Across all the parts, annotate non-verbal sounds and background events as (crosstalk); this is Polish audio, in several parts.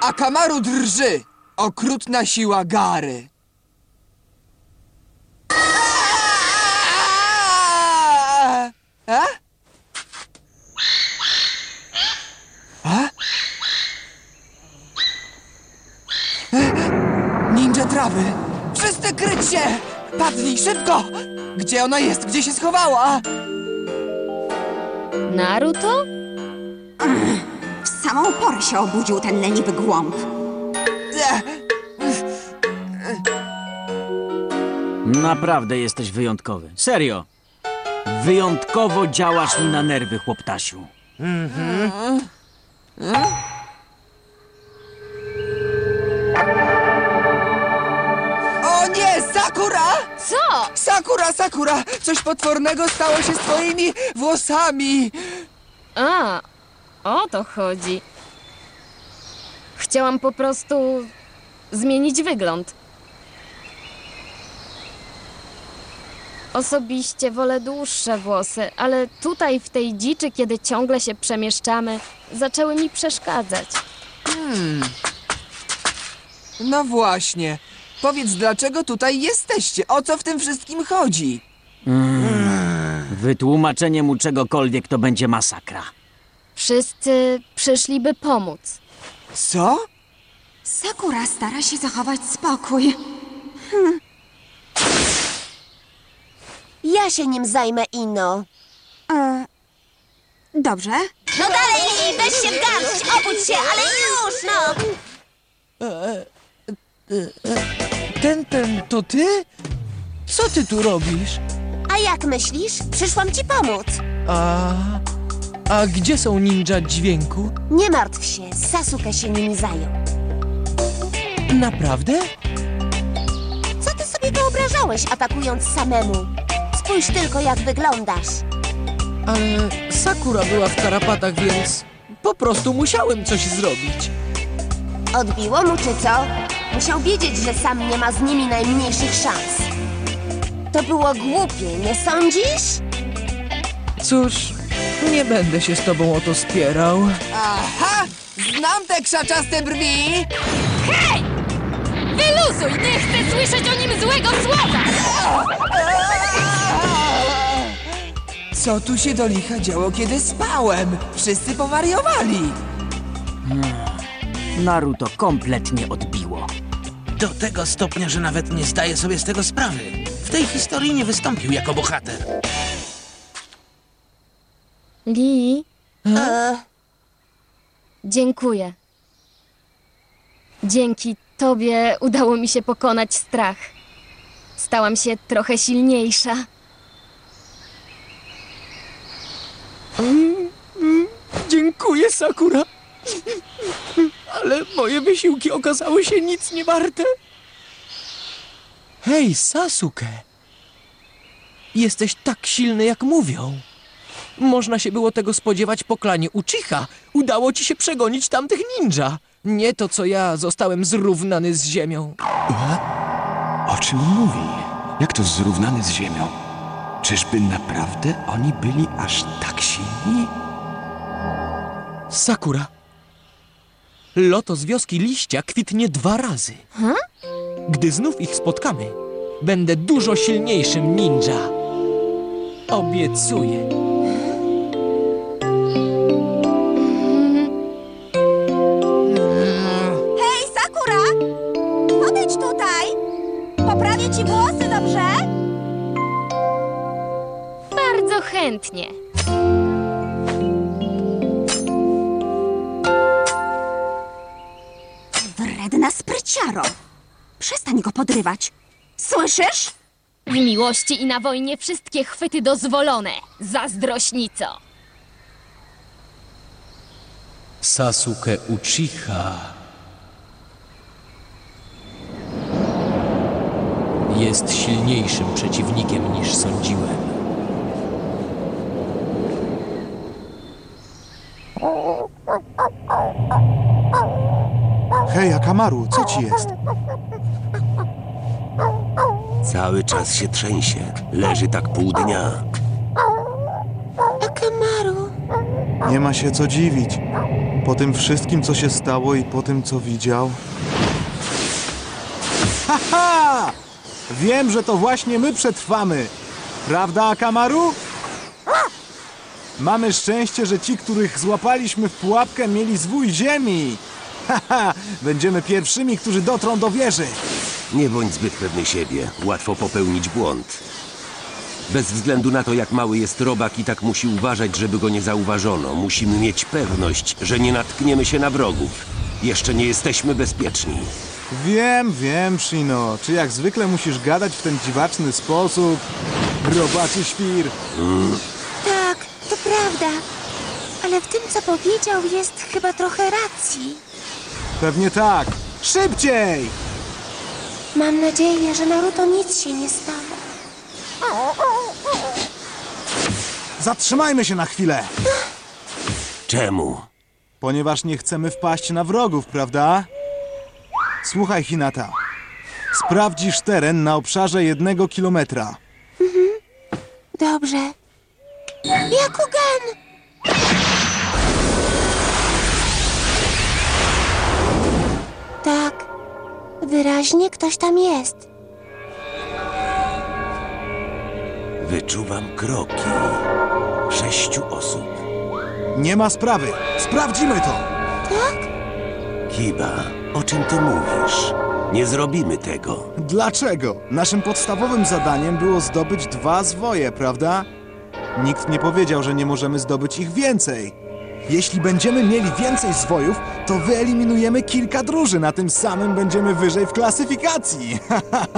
A Kamaru drży. Okrutna siła Gary. A? A? Ninja trawy! Wszyscy kryć się! Padnij, szybko! Gdzie ona jest? Gdzie się schowała? Naruto? Samą porę się obudził ten leniwy głąb. Naprawdę jesteś wyjątkowy. Serio. Wyjątkowo działasz mi na nerwy, chłoptasiu. O nie, Sakura! Co? Sakura, Sakura! Coś potwornego stało się z twoimi włosami! A, o to chodzi. Chciałam po prostu zmienić wygląd. Osobiście wolę dłuższe włosy, ale tutaj w tej dziczy, kiedy ciągle się przemieszczamy, zaczęły mi przeszkadzać. No właśnie. Powiedz, dlaczego tutaj jesteście? O co w tym wszystkim chodzi? Wytłumaczenie mu czegokolwiek to będzie masakra. Wszyscy przyszliby pomóc. Co? Sakura stara się zachować spokój. Ja się nim zajmę, Ino. E, dobrze. No dalej, Lili, weź się w garść, obudź się, ale już, no! Ten, ten, to ty? Co ty tu robisz? A jak myślisz? Przyszłam ci pomóc. A... A gdzie są ninja dźwięku? Nie martw się, Sasuke się nimi zajął. Naprawdę? Co ty sobie wyobrażałeś, atakując samemu? Spójrz tylko, jak wyglądasz. Ale Sakura była w tarapatach, więc po prostu musiałem coś zrobić. Odbiło mu, czy co? Musiał wiedzieć, że sam nie ma z nimi najmniejszych szans. To było głupie, nie sądzisz? Cóż, nie będę się z tobą o to spierał. Aha! Znam te krzaczaste brwi! Wyluzuj! Nie chcę słyszeć o nim złego słowa! Co tu się do licha działo, kiedy spałem? Wszyscy powariowali! Naruto kompletnie odbiło. Do tego stopnia, że nawet nie zdaje sobie z tego sprawy. W tej historii nie wystąpił jako bohater. Li, E, dziękuję. Dzięki tobie udało mi się pokonać strach. Stałam się trochę silniejsza. Dziękuję, Sakura! Ale moje wysiłki okazały się nic nie warte. Hej, Sasuke! Jesteś tak silny, jak mówią. Można się było tego spodziewać po klanie Uchiha. Udało ci się przegonić tamtych ninja. Nie to, co ja zostałem zrównany z ziemią. O czym mówi? Jak to zrównany z ziemią? Czyżby naprawdę oni byli aż tak silni? Sakura. Loto z wioski liścia kwitnie dwa razy. Gdy znów ich spotkamy, będę dużo silniejszym ninja. Obiecuję. Włosy, dobrze? Bardzo chętnie. Wredna spryciaro! Przestań go podrywać. Słyszysz? W miłości i na wojnie wszystkie chwyty dozwolone. Zazdrośnico. Sasuke Uchiha jest silniejszym przeciwnikiem niż sądziłem. Hej, Akamaru, co ci jest? Cały czas się trzęsie. Leży tak pół dnia. Akamaru, Nie ma się co dziwić. Po tym wszystkim, co się stało i po tym, co widział. Haha! Wiem, że to właśnie my przetrwamy. Prawda, Akamaru? Mamy szczęście, że ci, których złapaliśmy w pułapkę, mieli zwój ziemi. (laughs) Haha! Będziemy pierwszymi, którzy dotrą do wieży. Nie bądź zbyt pewny siebie. Łatwo popełnić błąd. Bez względu na to, jak mały jest robak, i tak musi uważać, żeby go nie zauważono. Musimy mieć pewność, że nie natkniemy się na wrogów. Jeszcze nie jesteśmy bezpieczni. Wiem, wiem, Shino. Czy jak zwykle musisz gadać w ten dziwaczny sposób? Robaczy świr. Tak, to prawda. Ale w tym, co powiedział, jest chyba trochę racji. Pewnie tak. Szybciej! Mam nadzieję, że Naruto nic się nie stało. Zatrzymajmy się na chwilę, Czemu? ponieważ nie chcemy wpaść na wrogów, prawda? Słuchaj, Hinata. Sprawdzisz teren na obszarze jednego kilometra. Dobrze. Jakugan! Tak. Wyraźnie ktoś tam jest. Wyczuwam kroki. Sześciu osób. Nie ma sprawy. Sprawdzimy to. Tak? Kiba, o czym ty mówisz? Nie zrobimy tego. Dlaczego? Naszym podstawowym zadaniem było zdobyć dwa zwoje, prawda? Nikt nie powiedział, że nie możemy zdobyć ich więcej. Jeśli będziemy mieli więcej zwojów, to wyeliminujemy kilka drużyn, a tym samym będziemy wyżej w klasyfikacji. (laughs)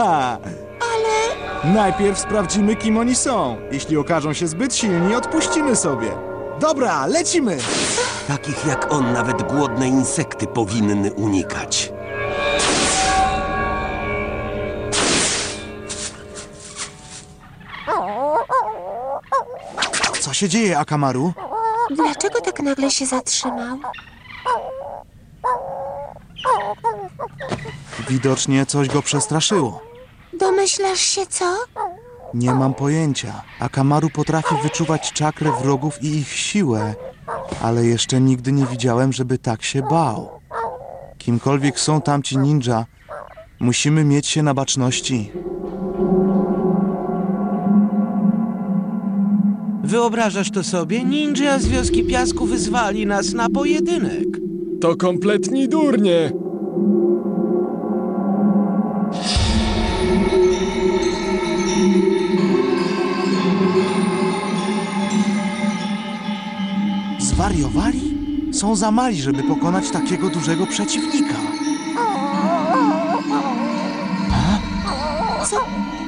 Ale... Najpierw sprawdzimy, kim oni są. Jeśli okażą się zbyt silni, odpuścimy sobie. Dobra, lecimy! Takich jak on nawet głodne insekty powinny unikać. Co się dzieje, Akamaru? Dlaczego tak nagle się zatrzymał? Widocznie coś go przestraszyło. Domyślasz się co? Nie mam pojęcia. Akamaru potrafi wyczuwać czakrę wrogów i ich siłę, ale jeszcze nigdy nie widziałem, żeby tak się bał. Kimkolwiek są tamci ninja, musimy mieć się na baczności. Wyobrażasz to sobie? Ninja z wioski piasku wyzwali nas na pojedynek. To kompletni durnie. Zwariowali? Są za mali, żeby pokonać takiego dużego przeciwnika. Co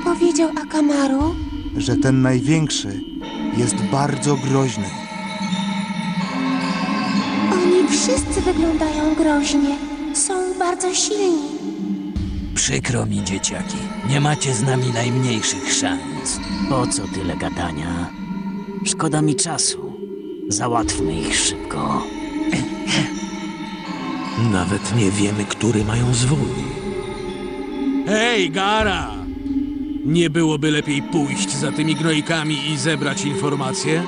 powiedział Akamaru? Że ten największy jest bardzo groźny. Oni wszyscy wyglądają groźnie. Są bardzo silni. Przykro mi, dzieciaki. Nie macie z nami najmniejszych szans. Po co tyle gadania? Szkoda mi czasu. Załatwmy ich szybko. Nawet nie wiemy, który mają zwój. Hej, Gara! Nie byłoby lepiej pójść za tymi gnojkami i zebrać informacje?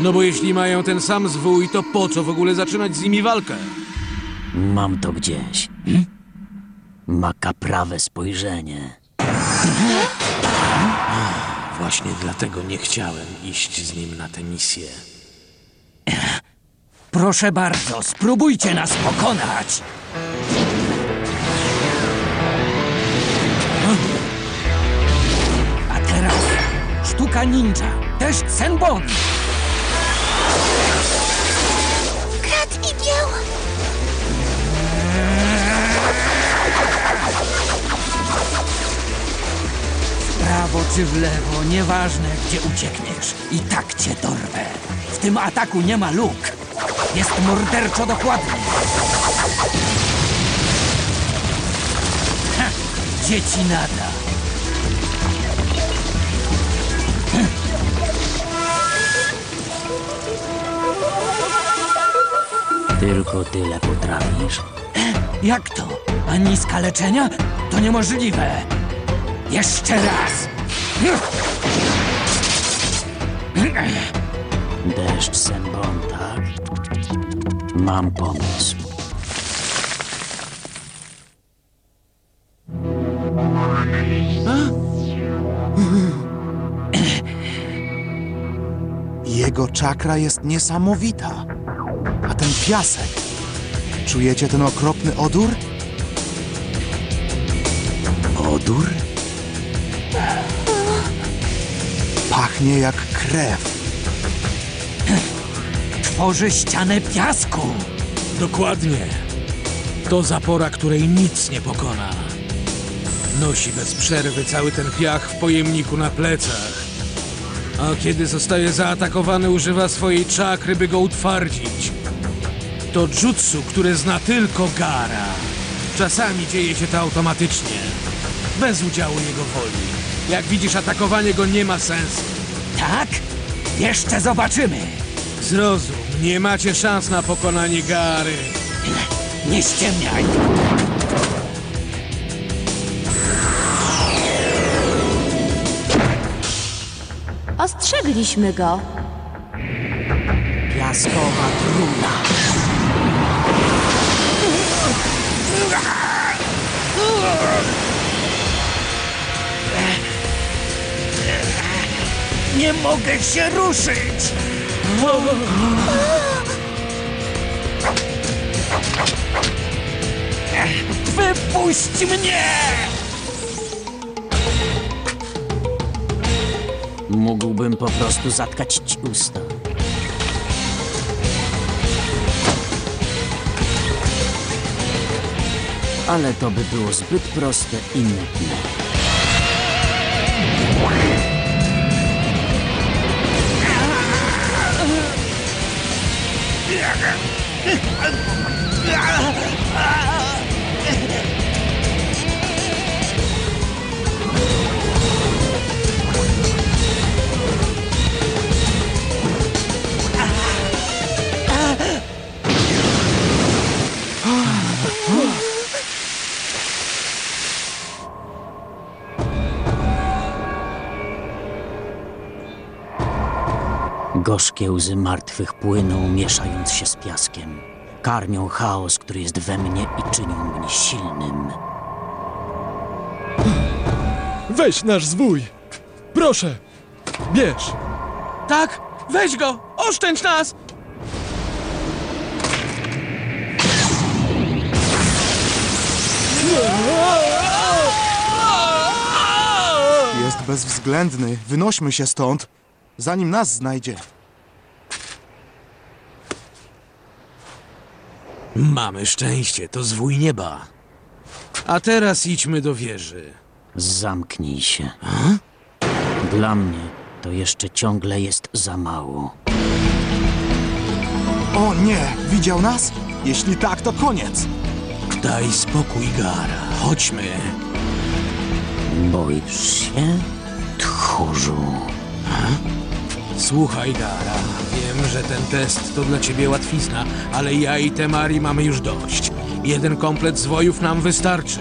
No bo jeśli mają ten sam zwój, to po co w ogóle zaczynać z nimi walkę? Mam to gdzieś. Ma kaprawe spojrzenie. Właśnie dlatego nie chciałem iść z nim na tę misję. (coughs) Proszę bardzo, spróbujcie nas pokonać. A teraz sztuka ninja, deszcz Senbon. Prawo czy w lewo, nieważne gdzie uciekniesz. I tak cię dorwę. W tym ataku nie ma luk. Jest morderczo dokładny. Ha, dzieci nada. Tylko tyle potrafisz. Jak to? Ani skaleczenia? To niemożliwe. Jeszcze raz. Deszcz zębą, tak? Mam pomysł. Jego czakra jest niesamowita. A ten piasek. Czujecie ten okropny odór? Odór? Pachnie jak krew. Tworzy ścianę piasku. Dokładnie. To zapora, której nic nie pokona. Nosi bez przerwy cały ten piach w pojemniku na plecach. A kiedy zostaje zaatakowany, używa swojej czakry, by go utwardzić. To jutsu, które zna tylko Gara. Czasami dzieje się to automatycznie, bez udziału jego woli. Jak widzisz, atakowanie go nie ma sensu. Tak? Jeszcze zobaczymy. Zrozum, nie macie szans na pokonanie Gary. Nie ściemniaj. Ostrzegliśmy go. Piaskowa truna. (laughs) Nie mogę się ruszyć. Wypuść mnie! Mógłbym po prostu zatkać ci usta. Ale to by było zbyt proste i nudne. 哼 (laughs) 俺 Gorzkie łzy martwych płyną, mieszając się z piaskiem. Karmią chaos, który jest we mnie i czynią mnie silnym. Weź nasz zwój! Proszę! Bierz! Tak? Weź go! Oszczędź nas! Jest bezwzględny. Wynośmy się stąd, zanim nas znajdzie. Mamy szczęście, to zwój nieba. A teraz idźmy do wieży. Zamknij się. Dla mnie to jeszcze ciągle jest za mało. O nie! Widział nas? Jeśli tak, to koniec. Daj spokój, Gara. Chodźmy. Boisz się, tchórzu? Słuchaj, Gara. Wiem, że ten test to dla ciebie łatwizna, ale ja i Temari mamy już dość. Jeden komplet zwojów nam wystarczy.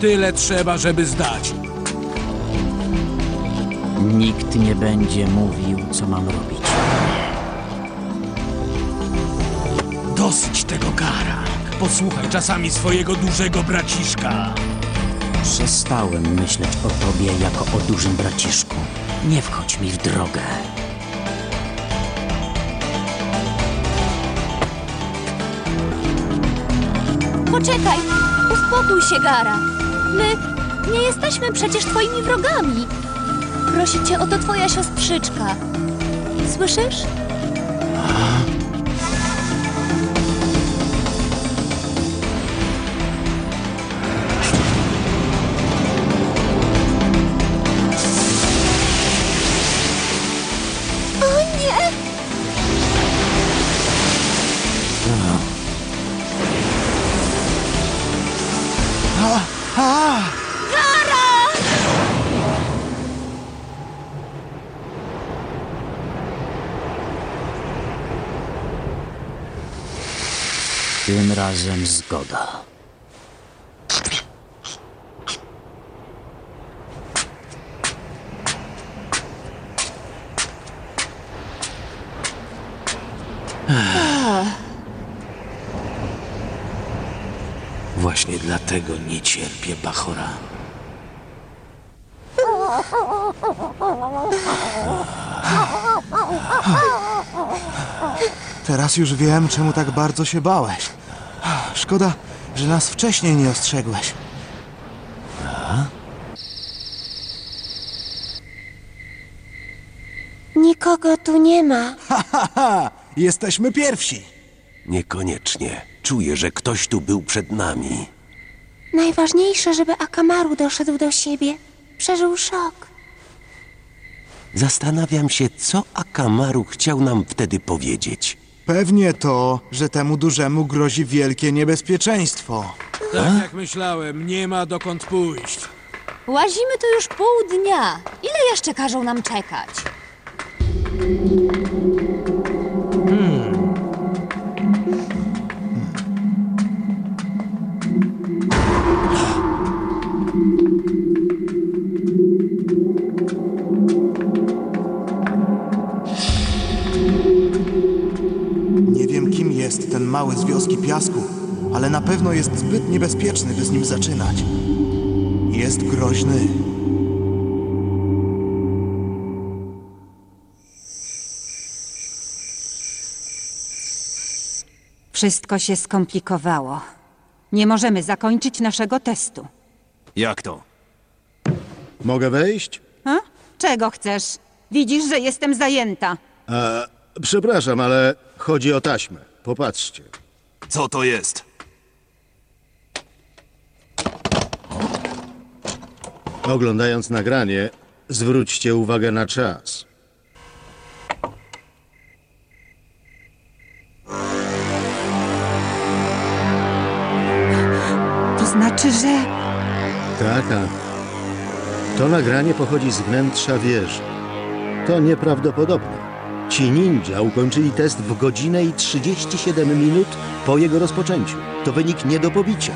Tyle trzeba, żeby zdać. Nikt nie będzie mówił, co mam robić. Dosyć tego, Gara. Posłuchaj czasami swojego dużego braciszka. Przestałem myśleć o tobie jako o dużym braciszku. Nie wchodź mi w drogę. Poczekaj, uspokój się, Gara. My nie jesteśmy przecież twoimi wrogami. Prosi cię o to twoja siostrzyczka. Słyszysz? Tym razem zgoda. Właśnie dlatego nie cierpię Bachora. Teraz już wiem, czemu tak bardzo się bałeś. Szkoda, że nas wcześniej nie ostrzegłeś. Nikogo tu nie ma. Haha, jesteśmy pierwsi. Niekoniecznie. Czuję, że ktoś tu był przed nami. Najważniejsze, żeby Akamaru doszedł do siebie. Przeżył szok. Zastanawiam się, co Akamaru chciał nam wtedy powiedzieć. Pewnie to, że temu dużemu grozi wielkie niebezpieczeństwo. Tak jak myślałem, nie ma dokąd pójść. Łazimy tu już pół dnia. Ile jeszcze każą nam czekać? Piasku, ale na pewno jest zbyt niebezpieczny, by z nim zaczynać. Jest groźny. Wszystko się skomplikowało. Nie możemy zakończyć naszego testu. Jak to? Mogę wejść? A? Czego chcesz? Widzisz, że jestem zajęta. E, przepraszam, ale chodzi o taśmę. Popatrzcie. Co to jest? Oglądając nagranie, zwróćcie uwagę na czas. To znaczy, że... Tak, tak. To nagranie pochodzi z wnętrza wieży. To nieprawdopodobne. Ci ninja ukończyli test w godzinę i 37 minut po jego rozpoczęciu. To wynik nie do pobicia.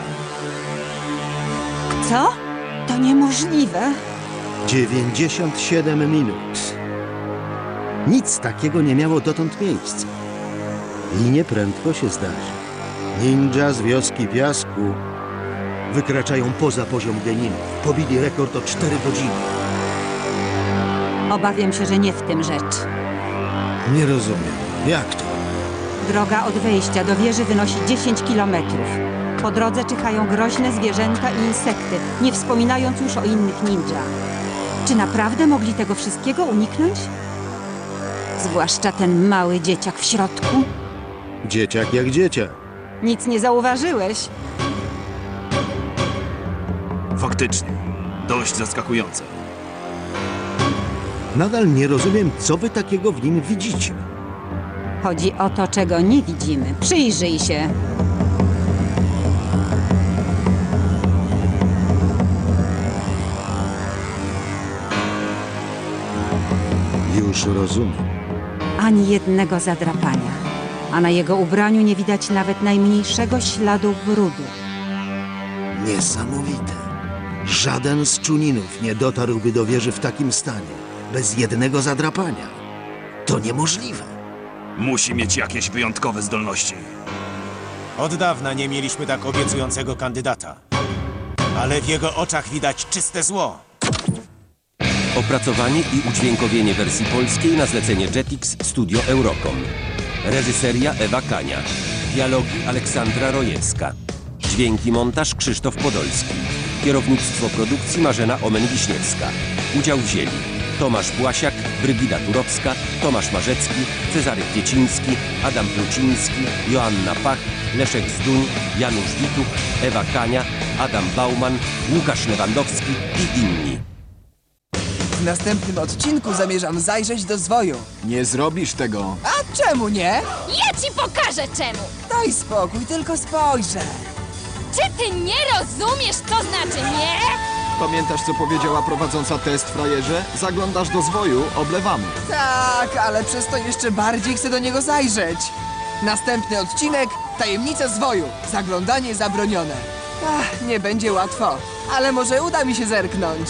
Co? To niemożliwe. 97 minut. Nic takiego nie miało dotąd miejsca. I nieprędko się zdarzy. Ninja z wioski piasku wykraczają poza poziom geninu. Pobili rekord o 4 godziny. Obawiam się, że nie w tym rzecz. Nie rozumiem. Jak to? Droga od wejścia do wieży wynosi 10 kilometrów. Po drodze czyhają groźne zwierzęta i insekty, nie wspominając już o innych ninja. Czy naprawdę mogli tego wszystkiego uniknąć? Zwłaszcza ten mały dzieciak w środku. Dzieciak jak dzieciak. Nic nie zauważyłeś. Faktycznie. Dość zaskakujące. Nadal nie rozumiem, co wy takiego w nim widzicie. Chodzi o to, czego nie widzimy. Przyjrzyj się. Już rozumiem. Ani jednego zadrapania. A na jego ubraniu nie widać nawet najmniejszego śladu brudu. Niesamowite. Żaden z czuninów nie dotarłby do wieży w takim stanie, bez jednego zadrapania. To niemożliwe. Musi mieć jakieś wyjątkowe zdolności. Od dawna nie mieliśmy tak obiecującego kandydata. Ale w jego oczach widać czyste zło. Opracowanie i udźwiękowienie wersji polskiej na zlecenie Jetix Studio Eurocom. Reżyseria Ewa Kania. Dialogi Aleksandra Rojewska. Dźwięki montaż Krzysztof Podolski. Kierownictwo produkcji Marzena Omen-Wiśniewska. Udział wzięli Tomasz Błasiak, Brygida Turowska, Tomasz Marzecki, Cezary Kwieciński, Adam Pluciński, Joanna Pach, Leszek Zduń, Janusz Wituch, Ewa Kania, Adam Bauman, Łukasz Lewandowski i inni. W następnym odcinku zamierzam zajrzeć do zwoju. Nie zrobisz tego. A czemu nie? Ja ci pokażę czemu! Daj spokój, tylko spojrzę. Czy ty nie rozumiesz, co znaczy nie? Pamiętasz, co powiedziała prowadząca test frajerze? Zaglądasz do zwoju, oblewamy. Tak, ale przez to jeszcze bardziej chcę do niego zajrzeć. Następny odcinek Tajemnica zwoju. Zaglądanie zabronione. Ach, nie będzie łatwo, ale może uda mi się zerknąć.